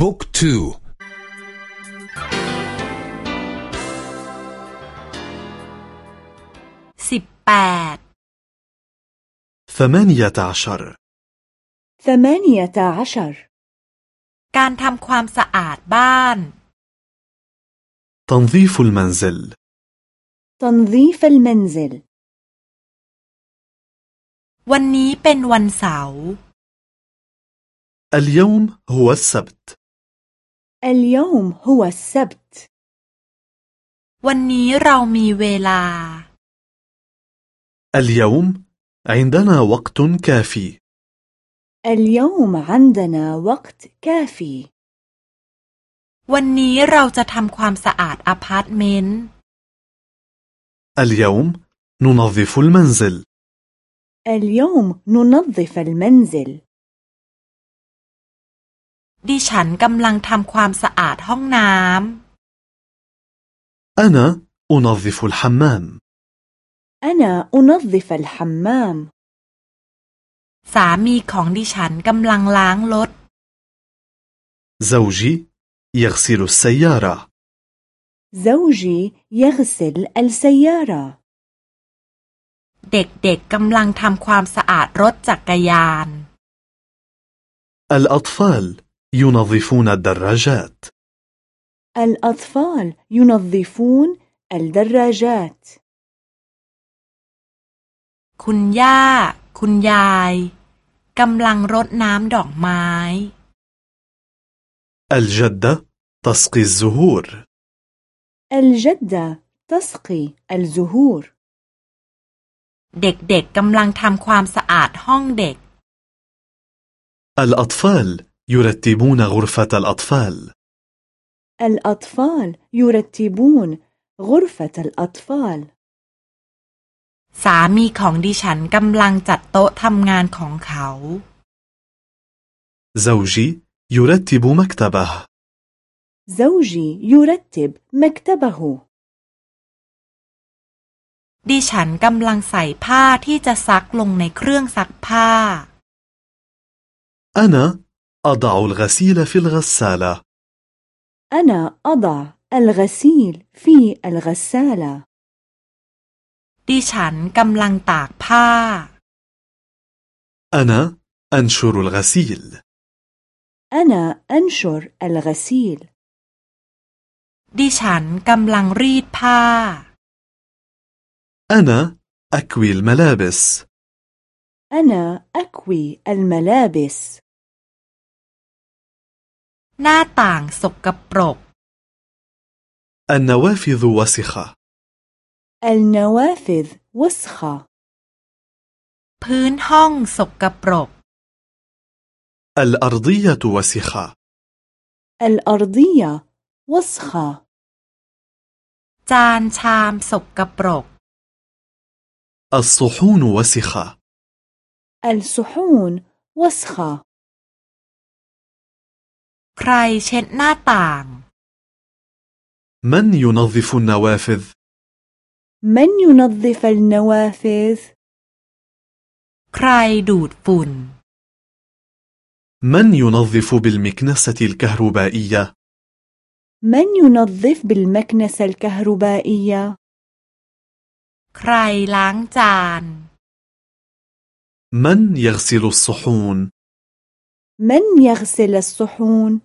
บุ๊กทูสิบแปด ثمانية عشر ثمانية عشر การทำความสะอาดบ้าน تنظيف المنزل تنظيف المنزل วันนี้เป็นวันเสาร์ اليوم هو السبت اليوم هو السبت วันนี้เรามีเวลา اليوم عندنا وقت كافي اليوم عندنا وقت كافي วันนี้เราจะทำความสะอาดอพาร์ตเมนต์ اليوم ننظف المنزل اليوم ننظف المنزل ดิฉันกำลังทำความสะอาดห้องน้ำ أنا أنظف الحمام أنا أنظف الحمام สามีของดิฉันกำลังล้างรถ زوجي يغسل السيارة زوجي يغسل السيارة เด็กๆกำลังทำความสะอาดรถจักรยาน الأطفال ينظفون الدراجات الأطفال ينظفون الدراجات คุณย่า คุณยายกำลังรดน้ำดอกไม้ الجدة تسقي الزهور الجدة تسقي الزهور เด็กๆกำลังทำความสะอาดห้องเด็ก الأطفال يرتبون غرفة الأطفال الأطفال يرتبون غرفة الأطفال สามีของดิฉันกำลังจัดโต๊ะทำงานของเขา زوجي يرتب مكتبه زوجي يرتب مكتبه ดิฉันกำลังใส่ผ้าที่จะซักลงในเครื่องซักผ้า أنا أضع الغسيل في الغسالة أنا أضع الغسيل في الغسالة ดิฉันกำลังตากผ้า أنا أنشر الغسيل أنا أنشر الغسيل ดิฉันกำลังรีดผ้า أنا أكوي الملابس أنا أكوي الملابس หน้าต่างสกปรก النوافذ وسخة النوافذ وسخة พื้นห้องสกปรก الأرضية وسخة الأرضية وسخة จานชามสกปรก الصحون وسخة الصحون وسخة ใครเช็ดหน้าต่าง من ينظف النوافذ؟ من ينظف النوافذ؟ ใครดูดฝุ่น من ينظف بالمكنسة الكهربائية؟ من ينظف بالمكنسة الكهربائية؟ ใครล้างจาน من يغسل الصحون؟ من يغسل الصحون؟